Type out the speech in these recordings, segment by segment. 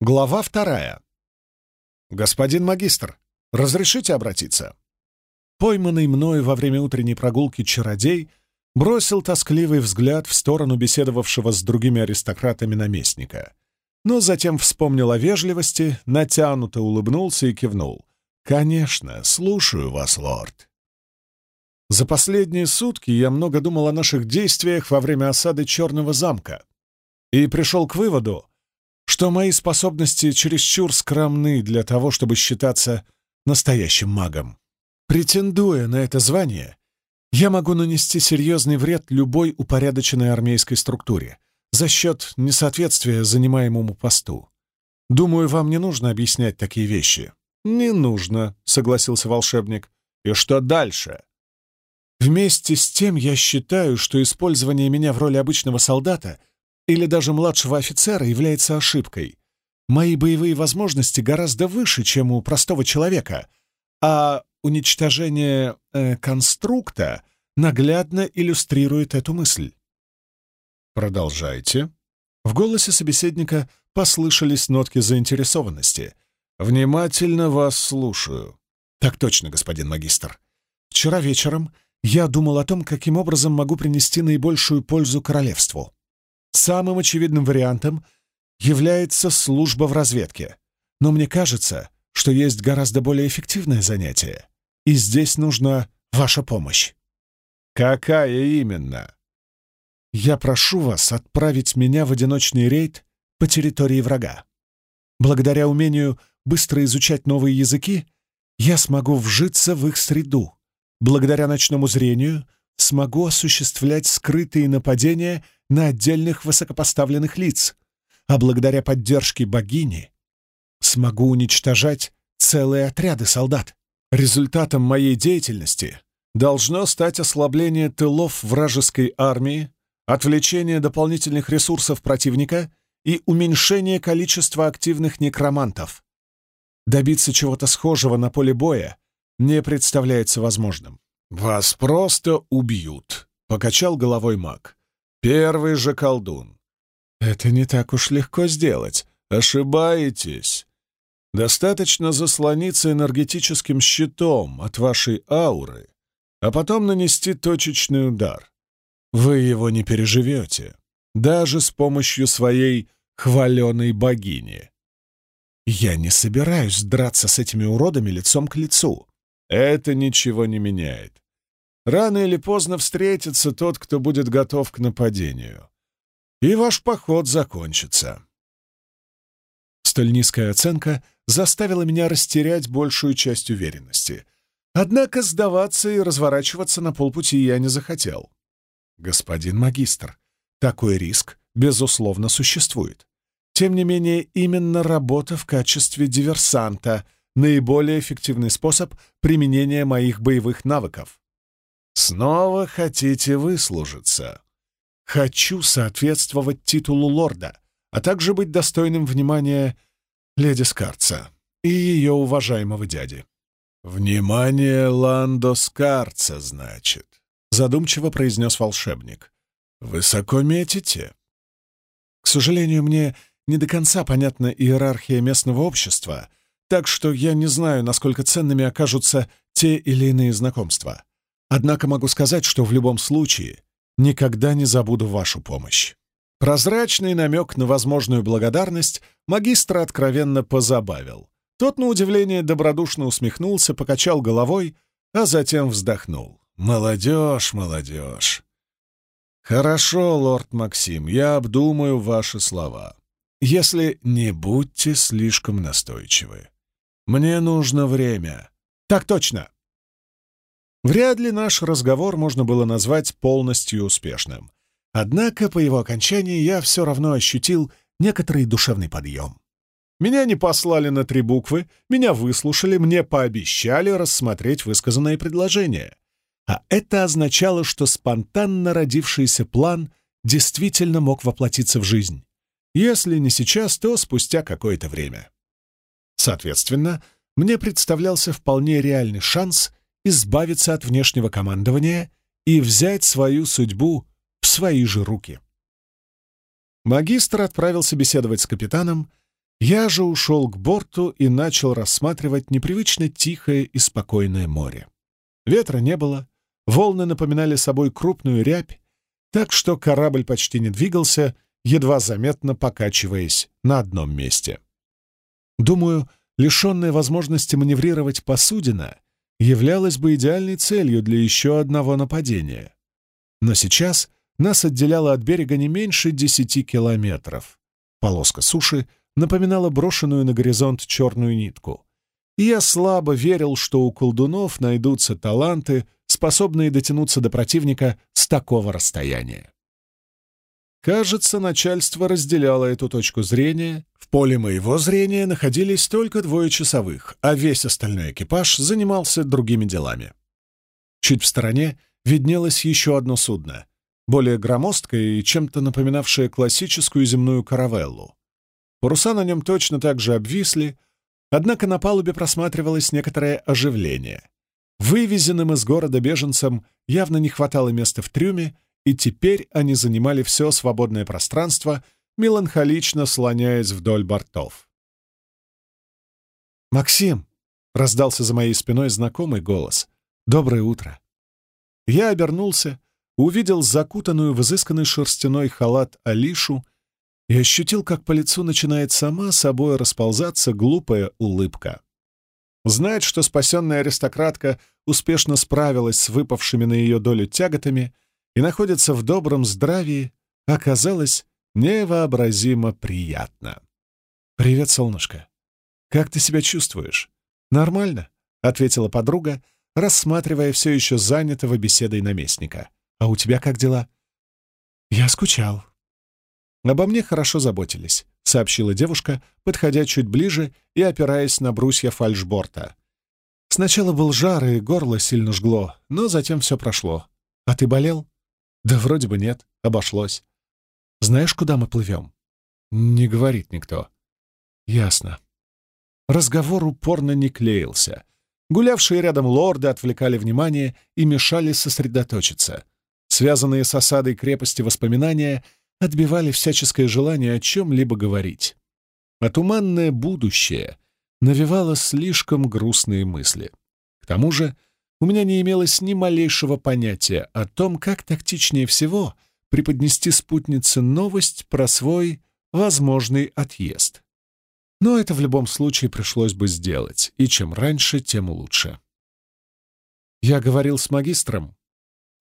Глава вторая. «Господин магистр, разрешите обратиться?» Пойманный мною во время утренней прогулки чародей бросил тоскливый взгляд в сторону беседовавшего с другими аристократами наместника, но затем вспомнил о вежливости, натянуто улыбнулся и кивнул. «Конечно, слушаю вас, лорд». За последние сутки я много думал о наших действиях во время осады Черного замка и пришел к выводу, что мои способности чересчур скромны для того, чтобы считаться настоящим магом. Претендуя на это звание, я могу нанести серьезный вред любой упорядоченной армейской структуре за счет несоответствия занимаемому посту. Думаю, вам не нужно объяснять такие вещи. «Не нужно», — согласился волшебник. «И что дальше?» «Вместе с тем я считаю, что использование меня в роли обычного солдата — или даже младшего офицера является ошибкой. Мои боевые возможности гораздо выше, чем у простого человека, а уничтожение э, конструкта наглядно иллюстрирует эту мысль. Продолжайте. В голосе собеседника послышались нотки заинтересованности. Внимательно вас слушаю. Так точно, господин магистр. Вчера вечером я думал о том, каким образом могу принести наибольшую пользу королевству. Самым очевидным вариантом является служба в разведке. Но мне кажется, что есть гораздо более эффективное занятие, и здесь нужна ваша помощь. Какая именно? Я прошу вас отправить меня в одиночный рейд по территории врага. Благодаря умению быстро изучать новые языки, я смогу вжиться в их среду. Благодаря ночному зрению смогу осуществлять скрытые нападения на отдельных высокопоставленных лиц, а благодаря поддержке богини смогу уничтожать целые отряды солдат. Результатом моей деятельности должно стать ослабление тылов вражеской армии, отвлечение дополнительных ресурсов противника и уменьшение количества активных некромантов. Добиться чего-то схожего на поле боя не представляется возможным. «Вас просто убьют», — покачал головой маг. Первый же колдун. Это не так уж легко сделать. Ошибаетесь. Достаточно заслониться энергетическим щитом от вашей ауры, а потом нанести точечный удар. Вы его не переживете, даже с помощью своей хваленой богини. Я не собираюсь драться с этими уродами лицом к лицу. Это ничего не меняет. Рано или поздно встретится тот, кто будет готов к нападению. И ваш поход закончится. Столь низкая оценка заставила меня растерять большую часть уверенности. Однако сдаваться и разворачиваться на полпути я не захотел. Господин магистр, такой риск, безусловно, существует. Тем не менее, именно работа в качестве диверсанта — наиболее эффективный способ применения моих боевых навыков. Снова хотите выслужиться? Хочу соответствовать титулу лорда, а также быть достойным внимания леди Скарца и ее уважаемого дяди. «Внимание Ландо Скарца, значит», — задумчиво произнес волшебник. «Высоко метите?» «К сожалению, мне не до конца понятна иерархия местного общества, так что я не знаю, насколько ценными окажутся те или иные знакомства. Однако могу сказать, что в любом случае никогда не забуду вашу помощь». Прозрачный намек на возможную благодарность магистра откровенно позабавил. Тот, на удивление, добродушно усмехнулся, покачал головой, а затем вздохнул. «Молодежь, молодежь!» «Хорошо, лорд Максим, я обдумаю ваши слова. Если не будьте слишком настойчивы. Мне нужно время». «Так точно!» Вряд ли наш разговор можно было назвать полностью успешным. Однако по его окончании я все равно ощутил некоторый душевный подъем. Меня не послали на три буквы, меня выслушали, мне пообещали рассмотреть высказанное предложение. А это означало, что спонтанно родившийся план действительно мог воплотиться в жизнь. Если не сейчас, то спустя какое-то время. Соответственно, мне представлялся вполне реальный шанс — избавиться от внешнего командования и взять свою судьбу в свои же руки. Магистр отправился беседовать с капитаном, Я же ушел к борту и начал рассматривать непривычно тихое и спокойное море. Ветра не было, волны напоминали собой крупную рябь, так что корабль почти не двигался, едва заметно покачиваясь на одном месте. Думаю, лишенная возможности маневрировать посудина являлась бы идеальной целью для еще одного нападения. Но сейчас нас отделяло от берега не меньше десяти километров. Полоска суши напоминала брошенную на горизонт черную нитку. И я слабо верил, что у колдунов найдутся таланты, способные дотянуться до противника с такого расстояния. Кажется, начальство разделяло эту точку зрения. В поле моего зрения находились только двое часовых, а весь остальной экипаж занимался другими делами. Чуть в стороне виднелось еще одно судно, более громоздкое и чем-то напоминавшее классическую земную каравеллу. Паруса на нем точно так же обвисли, однако на палубе просматривалось некоторое оживление. Вывезенным из города беженцам явно не хватало места в трюме, и теперь они занимали все свободное пространство, меланхолично слоняясь вдоль бортов. «Максим!» — раздался за моей спиной знакомый голос. «Доброе утро!» Я обернулся, увидел закутанную в изысканный шерстяной халат Алишу и ощутил, как по лицу начинает сама собой расползаться глупая улыбка. Знает, что спасенная аристократка успешно справилась с выпавшими на ее долю тяготами и находится в добром здравии, оказалось невообразимо приятно. «Привет, солнышко. Как ты себя чувствуешь?» «Нормально», — ответила подруга, рассматривая все еще занятого беседой наместника. «А у тебя как дела?» «Я скучал». «Обо мне хорошо заботились», — сообщила девушка, подходя чуть ближе и опираясь на брусья фальшборта. «Сначала был жар и горло сильно жгло, но затем все прошло. А ты болел?» «Да вроде бы нет, обошлось. Знаешь, куда мы плывем?» «Не говорит никто». «Ясно». Разговор упорно не клеился. Гулявшие рядом лорды отвлекали внимание и мешали сосредоточиться. Связанные с осадой крепости воспоминания отбивали всяческое желание о чем-либо говорить. А туманное будущее навевало слишком грустные мысли. К тому же у меня не имелось ни малейшего понятия о том, как тактичнее всего преподнести спутнице новость про свой возможный отъезд. Но это в любом случае пришлось бы сделать, и чем раньше, тем лучше. Я говорил с магистром,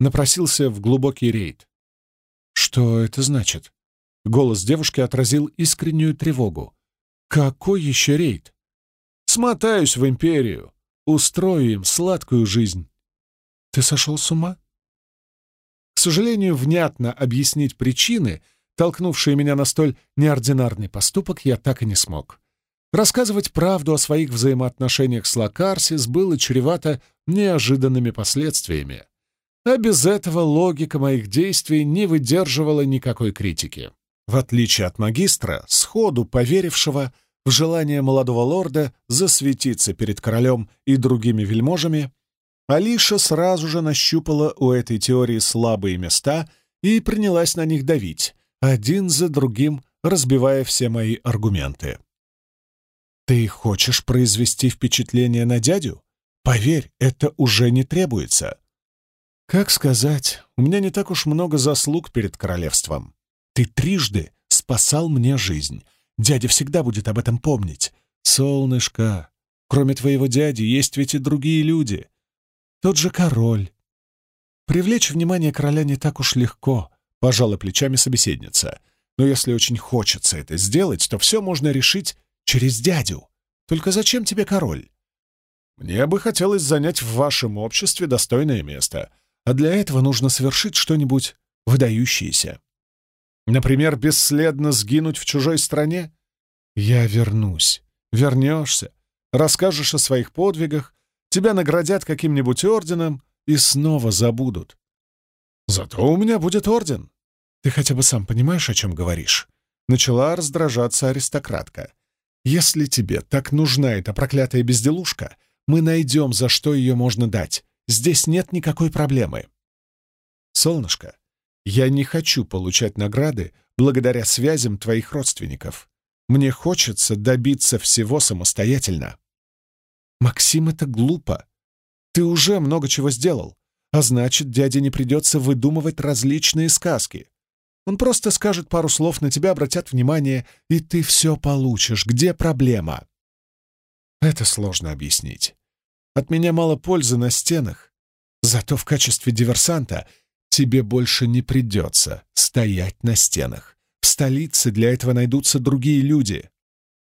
напросился в глубокий рейд. «Что это значит?» Голос девушки отразил искреннюю тревогу. «Какой еще рейд?» «Смотаюсь в империю. Устрою им сладкую жизнь. Ты сошел с ума? К сожалению, внятно объяснить причины, толкнувшие меня на столь неординарный поступок, я так и не смог. Рассказывать правду о своих взаимоотношениях с Лакарсис было чревато неожиданными последствиями. А без этого логика моих действий не выдерживала никакой критики. В отличие от магистра, сходу поверившего в желание молодого лорда засветиться перед королем и другими вельможами, Алиша сразу же нащупала у этой теории слабые места и принялась на них давить, один за другим разбивая все мои аргументы. «Ты хочешь произвести впечатление на дядю? Поверь, это уже не требуется». «Как сказать, у меня не так уж много заслуг перед королевством. Ты трижды спасал мне жизнь, Дядя всегда будет об этом помнить. Солнышко, кроме твоего дяди есть ведь и другие люди. Тот же король. Привлечь внимание короля не так уж легко, пожала плечами собеседница. Но если очень хочется это сделать, то все можно решить через дядю. Только зачем тебе король? Мне бы хотелось занять в вашем обществе достойное место, а для этого нужно совершить что-нибудь выдающееся. Например, бесследно сгинуть в чужой стране? Я вернусь. Вернешься, расскажешь о своих подвигах, тебя наградят каким-нибудь орденом и снова забудут. Зато у меня будет орден. Ты хотя бы сам понимаешь, о чем говоришь? Начала раздражаться аристократка. Если тебе так нужна эта проклятая безделушка, мы найдем, за что ее можно дать. Здесь нет никакой проблемы. Солнышко, я не хочу получать награды благодаря связям твоих родственников. Мне хочется добиться всего самостоятельно. Максим, это глупо. Ты уже много чего сделал, а значит, дяде не придется выдумывать различные сказки. Он просто скажет пару слов, на тебя обратят внимание, и ты все получишь. Где проблема? Это сложно объяснить. От меня мало пользы на стенах. Зато в качестве диверсанта тебе больше не придется стоять на стенах. В столице для этого найдутся другие люди.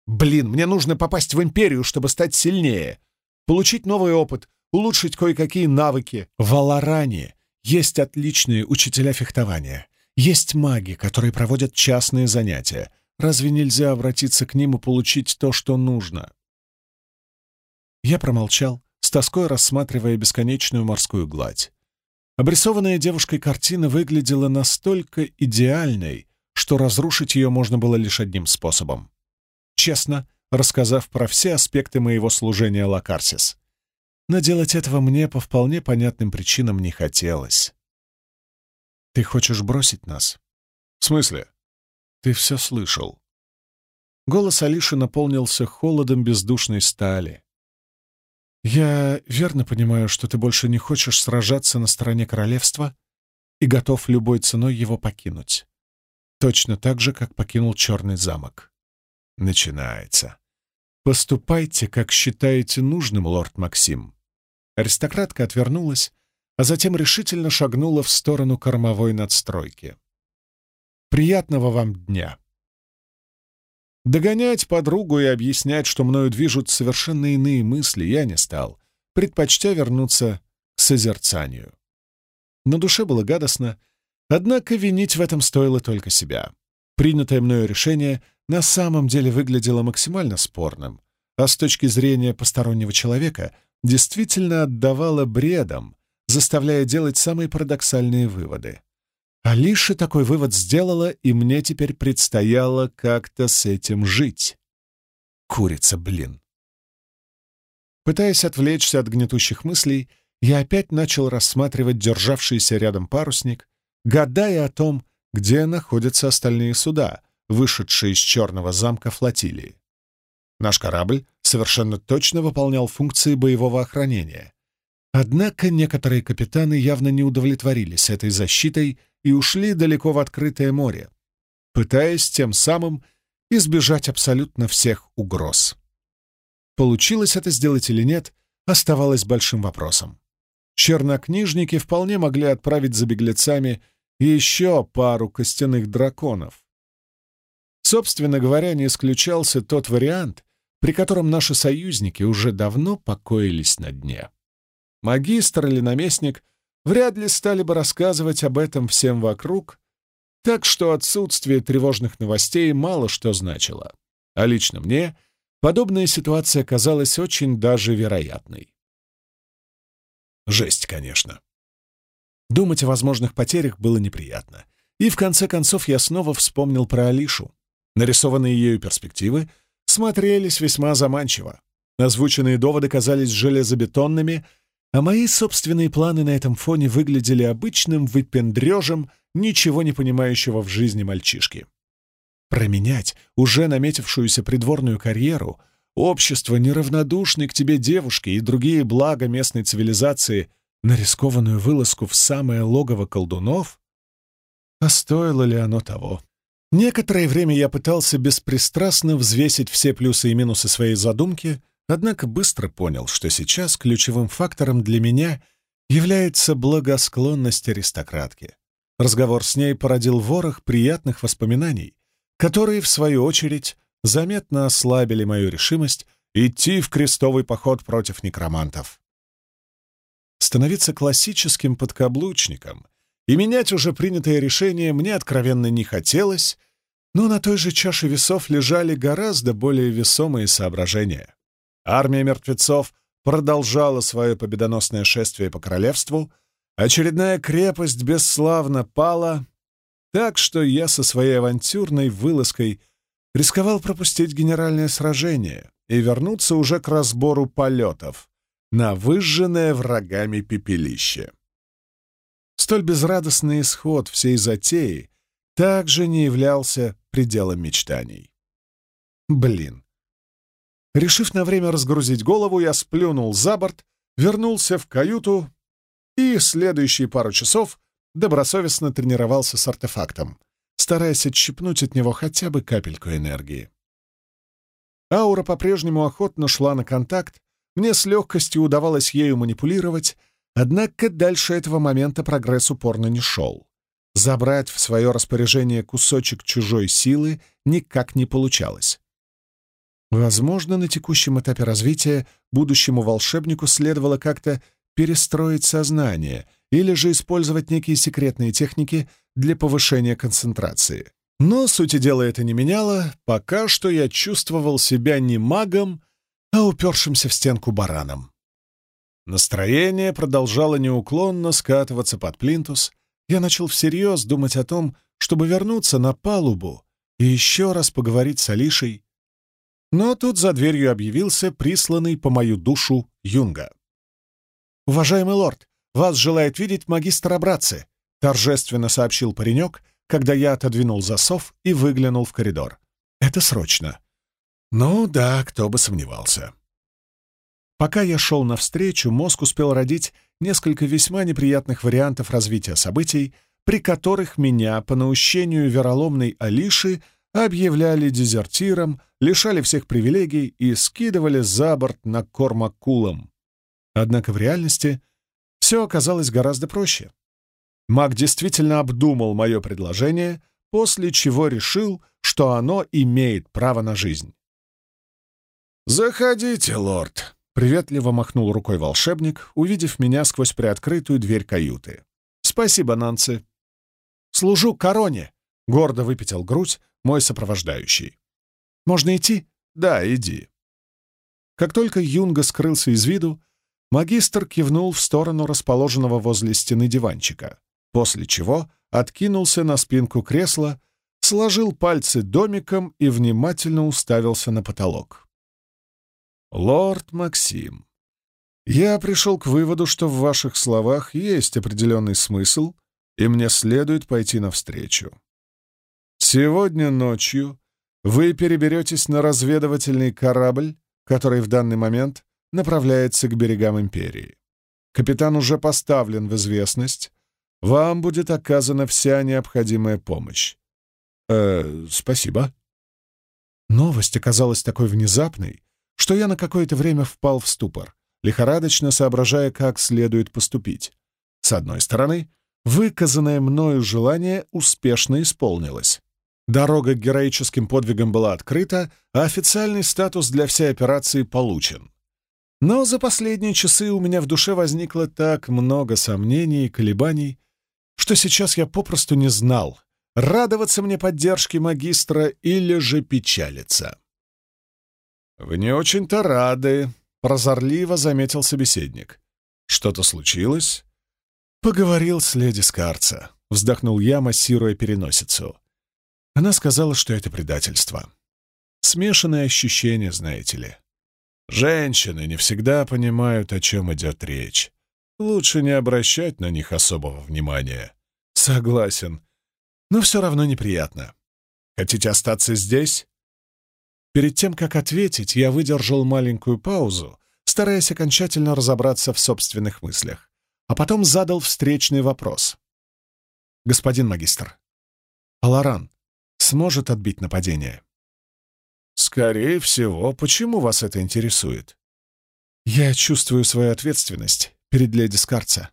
Блин, мне нужно попасть в Империю, чтобы стать сильнее. Получить новый опыт, улучшить кое-какие навыки. В Аларане есть отличные учителя фехтования. Есть маги, которые проводят частные занятия. Разве нельзя обратиться к ним и получить то, что нужно? Я промолчал, с тоской рассматривая бесконечную морскую гладь. Обрисованная девушкой картина выглядела настолько идеальной, что разрушить ее можно было лишь одним способом. Честно, рассказав про все аспекты моего служения Лакарсис. Но делать этого мне по вполне понятным причинам не хотелось. «Ты хочешь бросить нас?» «В смысле?» «Ты все слышал». Голос Алиши наполнился холодом бездушной стали. «Я верно понимаю, что ты больше не хочешь сражаться на стороне королевства и готов любой ценой его покинуть. Точно так же, как покинул Черный замок». Начинается. «Поступайте, как считаете нужным, лорд Максим». Аристократка отвернулась, а затем решительно шагнула в сторону кормовой надстройки. «Приятного вам дня!» Догонять подругу и объяснять, что мною движут совершенно иные мысли, я не стал, предпочтя вернуться к созерцанию. На душе было гадостно, однако винить в этом стоило только себя. Принятое мною решение на самом деле выглядело максимально спорным, а с точки зрения постороннего человека действительно отдавало бредом, заставляя делать самые парадоксальные выводы. Алиша такой вывод сделала, и мне теперь предстояло как-то с этим жить. Курица, блин. Пытаясь отвлечься от гнетущих мыслей, я опять начал рассматривать державшийся рядом парусник, гадая о том, где находятся остальные суда, вышедшие из черного замка флотилии. Наш корабль совершенно точно выполнял функции боевого охранения, Однако некоторые капитаны явно не удовлетворились этой защитой и ушли далеко в открытое море, пытаясь тем самым избежать абсолютно всех угроз. Получилось это сделать или нет, оставалось большим вопросом. Чернокнижники вполне могли отправить за беглецами еще пару костяных драконов. Собственно говоря, не исключался тот вариант, при котором наши союзники уже давно покоились на дне магистр или наместник вряд ли стали бы рассказывать об этом всем вокруг, так что отсутствие тревожных новостей мало что значило. А лично мне подобная ситуация казалась очень даже вероятной. Жесть, конечно. Думать о возможных потерях было неприятно. И в конце концов я снова вспомнил про Алишу. Нарисованные ею перспективы смотрелись весьма заманчиво. Озвученные доводы казались железобетонными, а мои собственные планы на этом фоне выглядели обычным выпендрежем ничего не понимающего в жизни мальчишки. Променять уже наметившуюся придворную карьеру, общество неравнодушной к тебе девушки и другие блага местной цивилизации на рискованную вылазку в самое логово колдунов? А стоило ли оно того? Некоторое время я пытался беспристрастно взвесить все плюсы и минусы своей задумки — Однако быстро понял, что сейчас ключевым фактором для меня является благосклонность аристократки. Разговор с ней породил ворох приятных воспоминаний, которые, в свою очередь, заметно ослабили мою решимость идти в крестовый поход против некромантов. Становиться классическим подкаблучником и менять уже принятое решение мне откровенно не хотелось, но на той же чаше весов лежали гораздо более весомые соображения. Армия мертвецов продолжала свое победоносное шествие по королевству, очередная крепость бесславно пала, так что я со своей авантюрной вылазкой рисковал пропустить генеральное сражение и вернуться уже к разбору полетов на выжженное врагами пепелище. Столь безрадостный исход всей затеи также не являлся пределом мечтаний. Блин. Решив на время разгрузить голову, я сплюнул за борт, вернулся в каюту и следующие пару часов добросовестно тренировался с артефактом, стараясь отщипнуть от него хотя бы капельку энергии. Аура по-прежнему охотно шла на контакт, мне с легкостью удавалось ею манипулировать, однако дальше этого момента прогресс упорно не шел. Забрать в свое распоряжение кусочек чужой силы никак не получалось. Возможно, на текущем этапе развития будущему волшебнику следовало как-то перестроить сознание или же использовать некие секретные техники для повышения концентрации. Но сути дела это не меняло, пока что я чувствовал себя не магом, а упершимся в стенку бараном. Настроение продолжало неуклонно скатываться под плинтус. Я начал всерьез думать о том, чтобы вернуться на палубу и еще раз поговорить с Алишей. Но тут за дверью объявился присланный по мою душу Юнга. «Уважаемый лорд, вас желает видеть магистр Абраци», — торжественно сообщил паренек, когда я отодвинул засов и выглянул в коридор. «Это срочно». «Ну да, кто бы сомневался». Пока я шел навстречу, мозг успел родить несколько весьма неприятных вариантов развития событий, при которых меня, по наущению вероломной Алиши, объявляли дезертиром, лишали всех привилегий и скидывали за борт на корм акулам. Однако в реальности все оказалось гораздо проще. Маг действительно обдумал мое предложение, после чего решил, что оно имеет право на жизнь. «Заходите, лорд!» — приветливо махнул рукой волшебник, увидев меня сквозь приоткрытую дверь каюты. «Спасибо, Нанцы!» «Служу короне!» — гордо выпятил грудь мой сопровождающий. «Можно идти?» «Да, иди». Как только Юнга скрылся из виду, магистр кивнул в сторону расположенного возле стены диванчика после чего откинулся на спинку кресла, сложил пальцы домиком и внимательно уставился на потолок. «Лорд Максим, я пришел к выводу, что в ваших словах есть определенный смысл, и мне следует пойти навстречу. Сегодня ночью вы переберетесь на разведывательный корабль, который в данный момент направляется к берегам Империи. Капитан уже поставлен в известность, вам будет оказана вся необходимая помощь. Э, спасибо. Новость оказалась такой внезапной, что я на какое-то время впал в ступор, лихорадочно соображая, как следует поступить. С одной стороны, выказанное мною желание успешно исполнилось. Дорога к героическим подвигам была открыта, а официальный статус для всей операции получен. Но за последние часы у меня в душе возникло так много сомнений и колебаний, что сейчас я попросту не знал, радоваться мне поддержке магистра или же печалиться. «Вы не очень-то рады», — прозорливо заметил собеседник. «Что-то случилось?» «Поговорил с леди Скарца», — вздохнул я, массируя переносицу. Она сказала, что это предательство. Смешанные ощущения, знаете ли. Женщины не всегда понимают, о чем идет речь. Лучше не обращать на них особого внимания. Согласен. Но все равно неприятно. Хотите остаться здесь? Перед тем, как ответить, я выдержал маленькую паузу, стараясь окончательно разобраться в собственных мыслях, а потом задал встречный вопрос. «Господин магистр, Аларан сможет отбить нападение?» «Скорее всего. Почему вас это интересует?» «Я чувствую свою ответственность перед леди Скарца.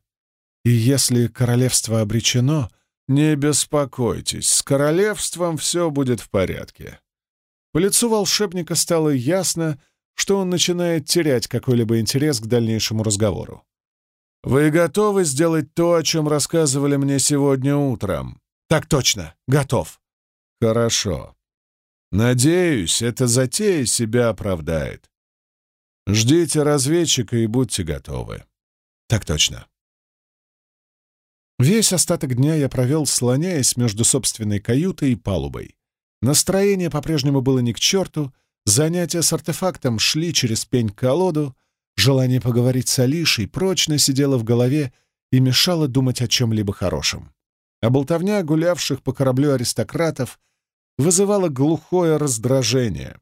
И если королевство обречено, не беспокойтесь, с королевством все будет в порядке. По лицу волшебника стало ясно, что он начинает терять какой-либо интерес к дальнейшему разговору. «Вы готовы сделать то, о чем рассказывали мне сегодня утром?» «Так точно, готов». «Хорошо. Надеюсь, эта затея себя оправдает. Ждите разведчика и будьте готовы». «Так точно». Весь остаток дня я провел, слоняясь между собственной каютой и палубой. Настроение по-прежнему было ни к черту, занятия с артефактом шли через пень-колоду, желание поговорить с Алишей прочно сидело в голове и мешало думать о чем-либо хорошем. А болтовня гулявших по кораблю аристократов вызывала глухое раздражение.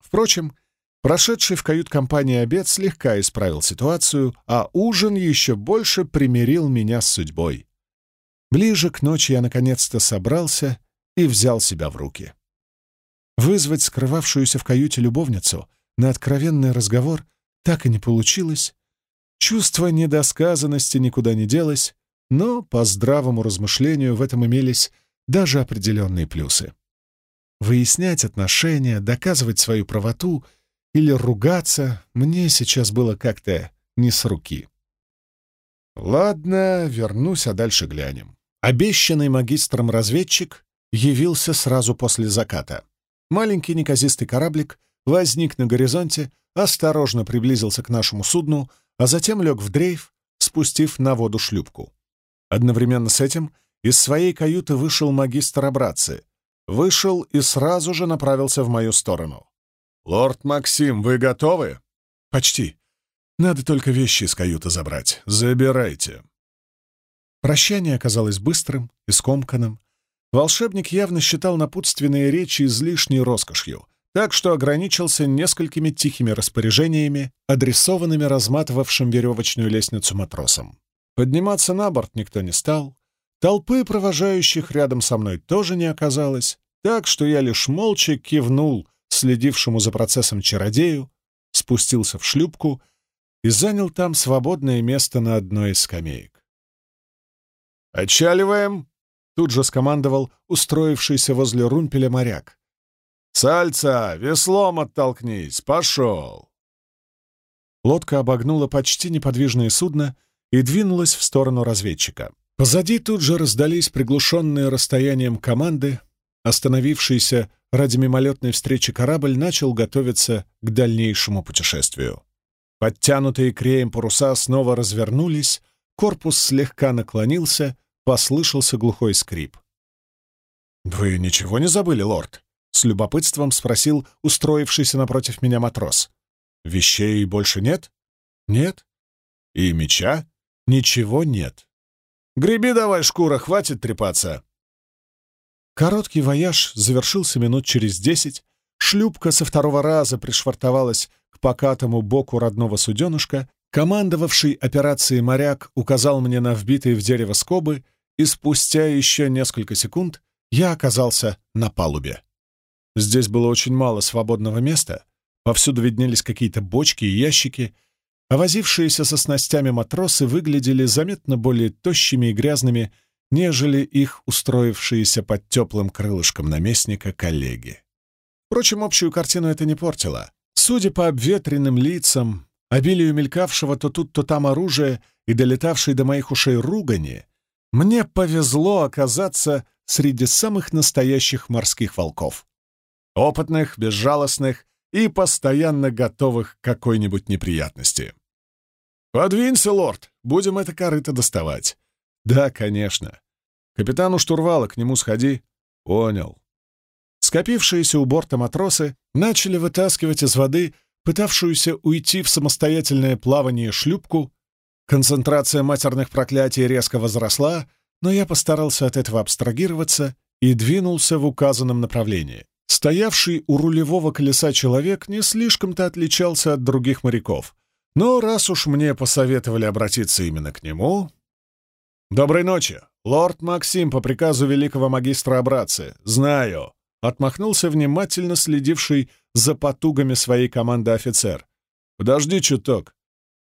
Впрочем, прошедший в кают-компании обед слегка исправил ситуацию, а ужин еще больше примирил меня с судьбой. Ближе к ночи я наконец-то собрался и взял себя в руки. Вызвать скрывавшуюся в каюте любовницу на откровенный разговор так и не получилось. Чувство недосказанности никуда не делось, но по здравому размышлению в этом имелись даже определенные плюсы. Выяснять отношения, доказывать свою правоту или ругаться мне сейчас было как-то не с руки. Ладно, вернусь, а дальше глянем. Обещанный магистром разведчик явился сразу после заката. Маленький неказистый кораблик возник на горизонте, осторожно приблизился к нашему судну, а затем лег в дрейф, спустив на воду шлюпку. Одновременно с этим из своей каюты вышел магистр Абраци. Вышел и сразу же направился в мою сторону. «Лорд Максим, вы готовы?» «Почти. Надо только вещи из каюты забрать. Забирайте». Прощание оказалось быстрым и скомканным. Волшебник явно считал напутственные речи излишней роскошью, так что ограничился несколькими тихими распоряжениями, адресованными разматывавшим веревочную лестницу матросам. Подниматься на борт никто не стал. Толпы, провожающих рядом со мной, тоже не оказалось, так что я лишь молча кивнул следившему за процессом чародею, спустился в шлюпку и занял там свободное место на одной из скамеек. «Отчаливаем!» — тут же скомандовал устроившийся возле румпеля моряк. «Сальца, веслом оттолкнись! Пошел!» Лодка обогнула почти неподвижное судно и двинулась в сторону разведчика. Позади тут же раздались приглушенные расстоянием команды. Остановившийся ради мимолетной встречи корабль начал готовиться к дальнейшему путешествию. Подтянутые креем паруса снова развернулись, корпус слегка наклонился, послышался глухой скрип. «Вы ничего не забыли, лорд?» — с любопытством спросил устроившийся напротив меня матрос. «Вещей больше нет?» «Нет». «И меча?» Ничего нет. «Греби давай, шкура, хватит трепаться!» Короткий вояж завершился минут через десять. Шлюпка со второго раза пришвартовалась к покатому боку родного суденышка. Командовавший операцией моряк указал мне на вбитые в дерево скобы, и спустя еще несколько секунд я оказался на палубе. Здесь было очень мало свободного места, повсюду виднелись какие-то бочки и ящики, а возившиеся со снастями матросы выглядели заметно более тощими и грязными, нежели их устроившиеся под теплым крылышком наместника коллеги. Впрочем, общую картину это не портило. Судя по обветренным лицам, обилию мелькавшего то тут, то там оружия и долетавшей до моих ушей ругани, мне повезло оказаться среди самых настоящих морских волков. Опытных, безжалостных и постоянно готовых к какой-нибудь неприятности. «Подвинься, лорд, будем это корыто доставать». «Да, конечно. Капитану штурвала, к нему сходи». «Понял». Скопившиеся у борта матросы начали вытаскивать из воды пытавшуюся уйти в самостоятельное плавание шлюпку. Концентрация матерных проклятий резко возросла, но я постарался от этого абстрагироваться и двинулся в указанном направлении. Стоявший у рулевого колеса человек не слишком-то отличался от других моряков — но раз уж мне посоветовали обратиться именно к нему... «Доброй ночи! Лорд Максим по приказу великого магистра Абрации. Знаю!» — отмахнулся внимательно следивший за потугами своей команды офицер. «Подожди чуток».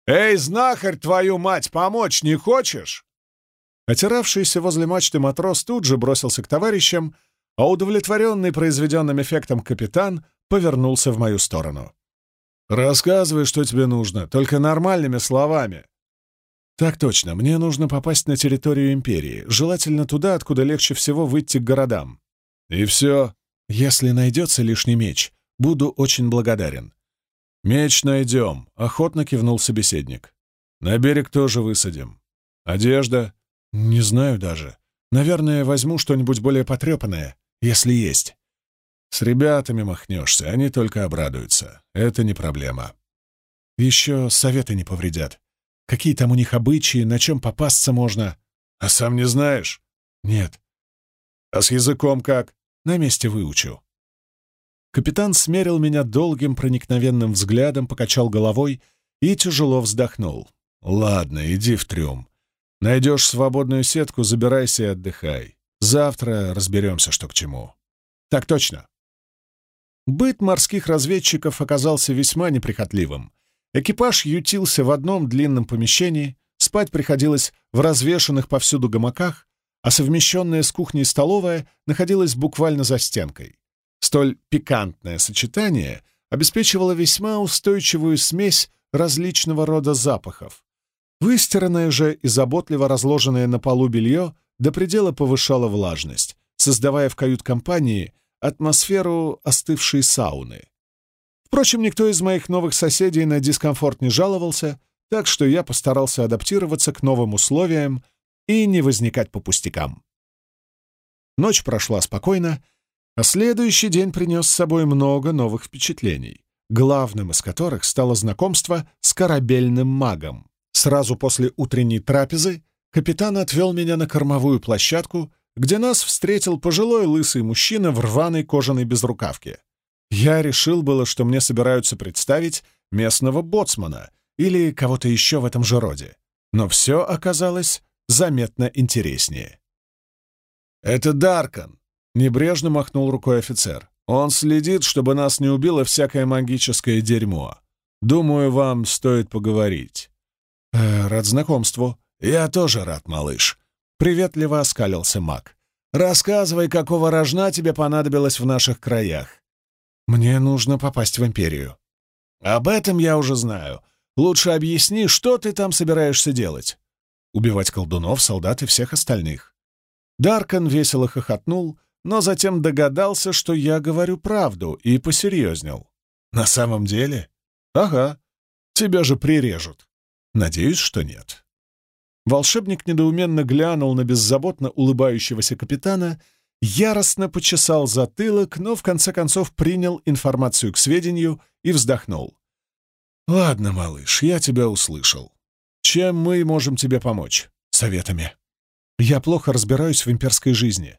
«Эй, знахарь, твою мать, помочь не хочешь?» Отиравшийся возле мачты матрос тут же бросился к товарищам, а удовлетворенный произведенным эффектом капитан повернулся в мою сторону. «Рассказывай, что тебе нужно, только нормальными словами». «Так точно, мне нужно попасть на территорию Империи, желательно туда, откуда легче всего выйти к городам». «И все?» «Если найдется лишний меч, буду очень благодарен». «Меч найдем», — охотно кивнул собеседник. «На берег тоже высадим. Одежда?» «Не знаю даже. Наверное, возьму что-нибудь более потрепанное, если есть». С ребятами махнешься, они только обрадуются. Это не проблема. Еще советы не повредят. Какие там у них обычаи, на чем попасться можно? А сам не знаешь? Нет. А с языком как? На месте выучу. Капитан смерил меня долгим проникновенным взглядом, покачал головой и тяжело вздохнул. «Ладно, иди в трюм. Найдешь свободную сетку, забирайся и отдыхай. Завтра разберемся, что к чему». «Так точно». Быт морских разведчиков оказался весьма неприхотливым. Экипаж ютился в одном длинном помещении, спать приходилось в развешанных повсюду гамаках, а совмещенная с кухней столовая находилась буквально за стенкой. Столь пикантное сочетание обеспечивало весьма устойчивую смесь различного рода запахов. Выстиранное же и заботливо разложенное на полу белье до предела повышало влажность, создавая в кают-компании атмосферу остывшей сауны. Впрочем, никто из моих новых соседей на дискомфорт не жаловался, так что я постарался адаптироваться к новым условиям и не возникать по пустякам. Ночь прошла спокойно, а следующий день принес с собой много новых впечатлений, главным из которых стало знакомство с корабельным магом. Сразу после утренней трапезы капитан отвел меня на кормовую площадку, где нас встретил пожилой лысый мужчина в рваной кожаной безрукавке. Я решил было, что мне собираются представить местного боцмана или кого-то еще в этом же роде. Но все оказалось заметно интереснее. «Это Даркан», — небрежно махнул рукой офицер. «Он следит, чтобы нас не убило всякое магическое дерьмо. Думаю, вам стоит поговорить». «Э, «Рад знакомству». «Я тоже рад, малыш», — приветливо оскалился маг. «Рассказывай, какого рожна тебе понадобилось в наших краях». «Мне нужно попасть в Империю». «Об этом я уже знаю. Лучше объясни, что ты там собираешься делать?» «Убивать колдунов, солдат и всех остальных». Даркан весело хохотнул, но затем догадался, что я говорю правду, и посерьезнел. «На самом деле?» «Ага. Тебя же прирежут». «Надеюсь, что нет». Волшебник недоуменно глянул на беззаботно улыбающегося капитана, яростно почесал затылок, но в конце концов принял информацию к сведению и вздохнул. «Ладно, малыш, я тебя услышал. Чем мы можем тебе помочь? Советами. Я плохо разбираюсь в имперской жизни».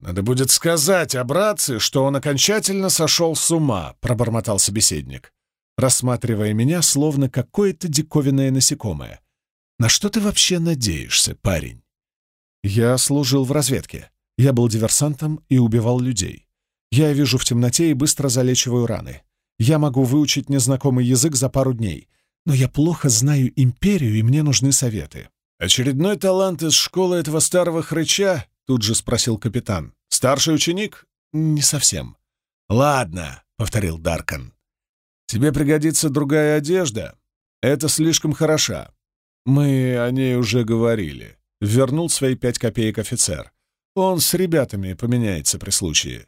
«Надо будет сказать о братце, что он окончательно сошел с ума», — пробормотал собеседник, рассматривая меня словно какое-то диковинное насекомое — на что ты вообще надеешься, парень? Я служил в разведке. Я был диверсантом и убивал людей. Я вижу в темноте и быстро залечиваю раны. Я могу выучить незнакомый язык за пару дней, но я плохо знаю империю, и мне нужны советы. «Очередной талант из школы этого старого хрыча?» — тут же спросил капитан. «Старший ученик?» «Не совсем». «Ладно», — повторил Даркан. «Тебе пригодится другая одежда. Это слишком хороша. «Мы о ней уже говорили», — вернул свои пять копеек офицер. «Он с ребятами поменяется при случае».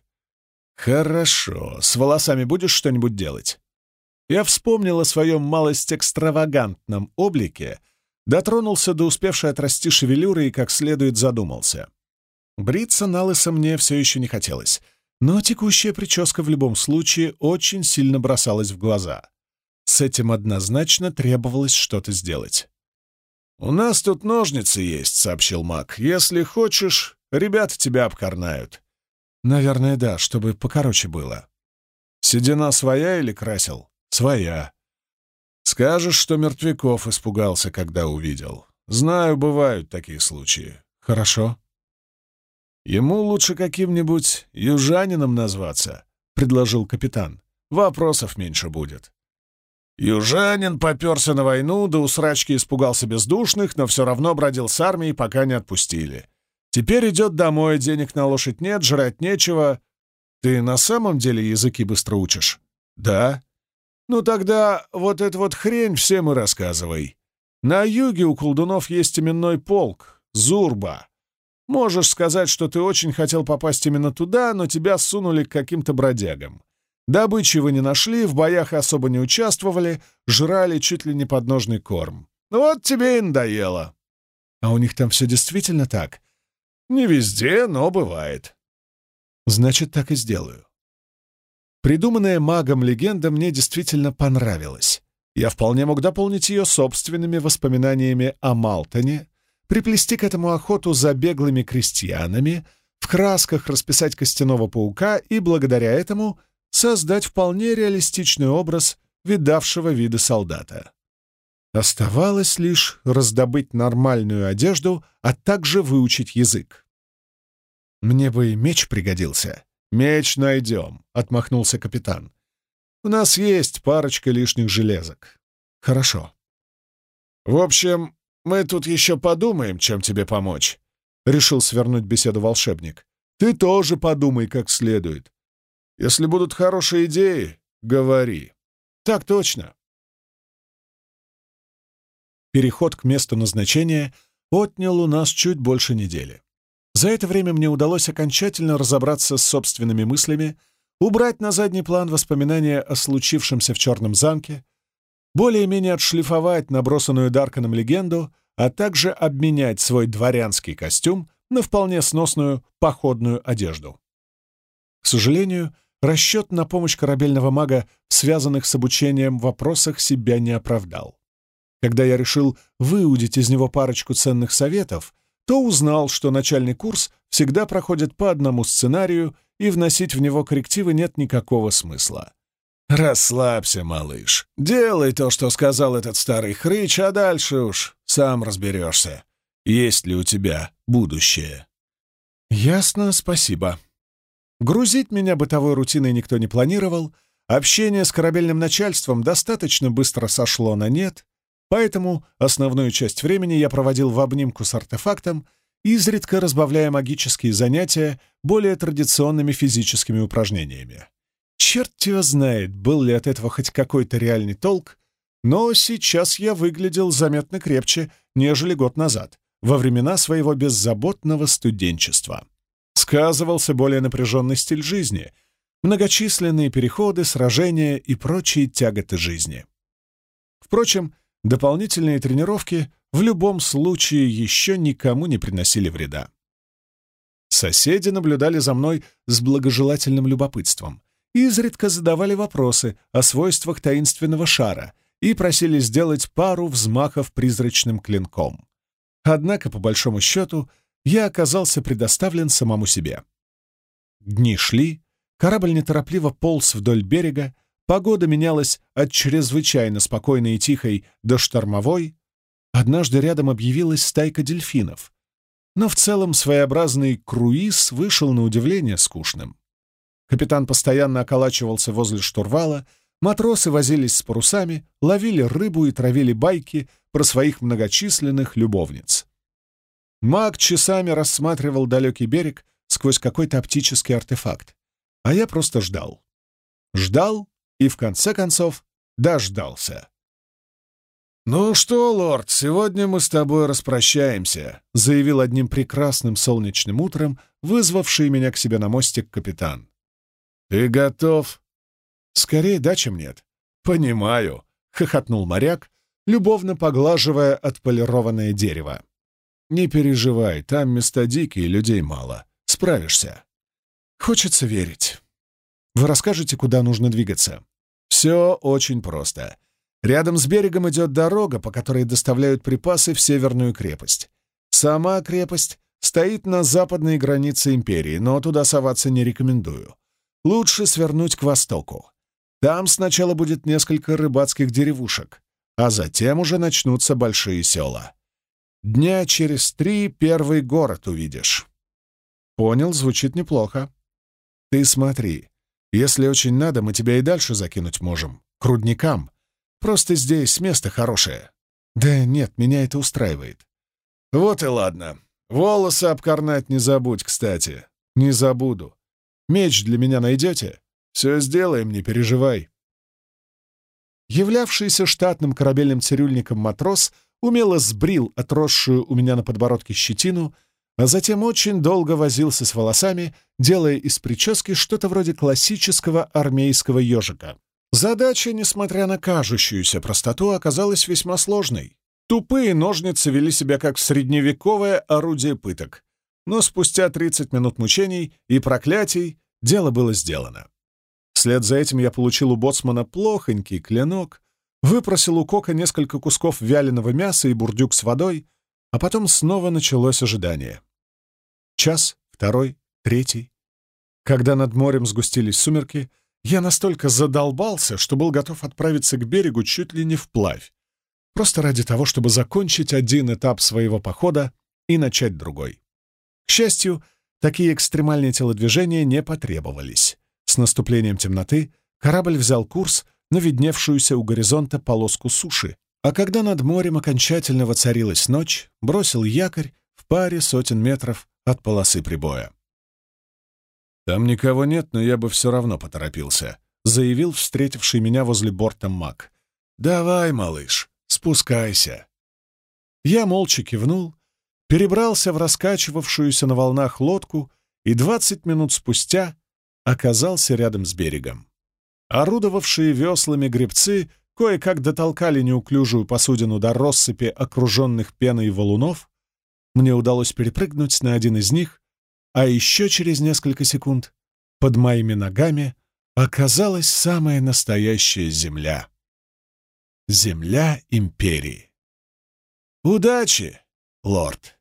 «Хорошо. С волосами будешь что-нибудь делать?» Я вспомнил о своем малость экстравагантном облике, дотронулся до успевшей отрасти шевелюры и как следует задумался. Бриться на лысо мне все еще не хотелось, но текущая прическа в любом случае очень сильно бросалась в глаза. С этим однозначно требовалось что-то сделать. «У нас тут ножницы есть», — сообщил маг. «Если хочешь, ребята тебя обкорнают». «Наверное, да, чтобы покороче было». «Седина своя или красил?» «Своя». «Скажешь, что мертвяков испугался, когда увидел. Знаю, бывают такие случаи». «Хорошо». «Ему лучше каким-нибудь южанином назваться», — предложил капитан. «Вопросов меньше будет». Южанин поперся на войну, да у срачки испугался бездушных, но все равно бродил с армией, пока не отпустили. Теперь идет домой, денег на лошадь нет, жрать нечего. Ты на самом деле языки быстро учишь? Да. Ну тогда вот эту вот хрень всем и рассказывай. На юге у колдунов есть именной полк — Зурба. Можешь сказать, что ты очень хотел попасть именно туда, но тебя сунули к каким-то бродягам. Добычи вы не нашли, в боях особо не участвовали, жрали чуть ли не подножный корм. Ну вот тебе и надоело. А у них там все действительно так? Не везде, но бывает. Значит, так и сделаю. Придуманная магом легенда мне действительно понравилась. Я вполне мог дополнить ее собственными воспоминаниями о Малтоне, приплести к этому охоту за беглыми крестьянами, в красках расписать костяного паука и благодаря этому — создать вполне реалистичный образ видавшего вида солдата. Оставалось лишь раздобыть нормальную одежду, а также выучить язык. «Мне бы и меч пригодился». «Меч найдем», — отмахнулся капитан. «У нас есть парочка лишних железок». «Хорошо». «В общем, мы тут еще подумаем, чем тебе помочь», — решил свернуть беседу волшебник. «Ты тоже подумай как следует. Если будут хорошие идеи, говори». «Так точно». Переход к месту назначения отнял у нас чуть больше недели. За это время мне удалось окончательно разобраться с собственными мыслями, убрать на задний план воспоминания о случившемся в Черном замке, более-менее отшлифовать набросанную Дарканом легенду, а также обменять свой дворянский костюм на вполне сносную походную одежду. К сожалению, расчет на помощь корабельного мага в связанных с обучением вопросах себя не оправдал. Когда я решил выудить из него парочку ценных советов, то узнал, что начальный курс всегда проходит по одному сценарию, и вносить в него коррективы нет никакого смысла. «Расслабься, малыш. Делай то, что сказал этот старый хрыч, а дальше уж сам разберешься, есть ли у тебя будущее». «Ясно, спасибо». Грузить меня бытовой рутиной никто не планировал, общение с корабельным начальством достаточно быстро сошло на нет, Поэтому основную часть времени я проводил в обнимку с артефактом, изредка разбавляя магические занятия более традиционными физическими упражнениями. Черт его знает, был ли от этого хоть какой-то реальный толк, но сейчас я выглядел заметно крепче, нежели год назад, во времена своего беззаботного студенчества. Сказывался более напряженный стиль жизни, многочисленные переходы, сражения и прочие тяготы жизни. Впрочем, Дополнительные тренировки в любом случае еще никому не приносили вреда. Соседи наблюдали за мной с благожелательным любопытством, изредка задавали вопросы о свойствах таинственного шара и просили сделать пару взмахов призрачным клинком. Однако, по большому счету, я оказался предоставлен самому себе. Дни шли, корабль неторопливо полз вдоль берега, Погода менялась от чрезвычайно спокойной и тихой до штормовой. Однажды рядом объявилась стайка дельфинов. Но в целом своеобразный круиз вышел на удивление скучным. Капитан постоянно околачивался возле штурвала, матросы возились с парусами, ловили рыбу и травили байки про своих многочисленных любовниц. Маг часами рассматривал далекий берег сквозь какой-то оптический артефакт, а я просто ждал. Ждал и, в конце концов, дождался. «Ну что, лорд, сегодня мы с тобой распрощаемся», — заявил одним прекрасным солнечным утром, вызвавший меня к себе на мостик капитан. «Ты готов?» «Скорее да, чем нет». «Понимаю», — хохотнул моряк, любовно поглаживая отполированное дерево. «Не переживай, там места дикие, людей мало. Справишься». «Хочется верить. Вы расскажете, куда нужно двигаться?» Все очень просто. Рядом с берегом идет дорога, по которой доставляют припасы в Северную крепость. Сама крепость стоит на западной границе империи, но туда соваться не рекомендую. Лучше свернуть к востоку. Там сначала будет несколько рыбацких деревушек, а затем уже начнутся большие села. Дня через три первый город увидишь. Понял, звучит неплохо. Ты смотри, если очень надо, мы тебя и дальше закинуть можем. К рудникам. Просто здесь место хорошее. Да нет, меня это устраивает. Вот и ладно. Волосы обкорнать не забудь, кстати. Не забуду. Меч для меня найдете? Все сделаем, не переживай. Являвшийся штатным корабельным цирюльником матрос умело сбрил отросшую у меня на подбородке щетину — а затем очень долго возился с волосами, делая из прически что-то вроде классического армейского ежика. Задача, несмотря на кажущуюся простоту, оказалась весьма сложной. Тупые ножницы вели себя как средневековое орудие пыток. Но спустя 30 минут мучений и проклятий дело было сделано. Вслед за этим я получил у боцмана плохонький клинок, выпросил у Кока несколько кусков вяленого мяса и бурдюк с водой, а потом снова началось ожидание. Час, второй, третий. Когда над морем сгустились сумерки, я настолько задолбался, что был готов отправиться к берегу чуть ли не вплавь, просто ради того, чтобы закончить один этап своего похода и начать другой. К счастью, такие экстремальные телодвижения не потребовались. С наступлением темноты корабль взял курс на видневшуюся у горизонта полоску суши, а когда над морем окончательно воцарилась ночь, бросил якорь в паре сотен метров от полосы прибоя. «Там никого нет, но я бы все равно поторопился», — заявил встретивший меня возле борта маг. «Давай, малыш, спускайся». Я молча кивнул, перебрался в раскачивавшуюся на волнах лодку и двадцать минут спустя оказался рядом с берегом. Орудовавшие веслами гребцы кое-как дотолкали неуклюжую посудину до россыпи окруженных пеной валунов. Мне удалось перепрыгнуть на один из них, а еще через несколько секунд под моими ногами оказалась самая настоящая земля. Земля империи. Удачи, лорд!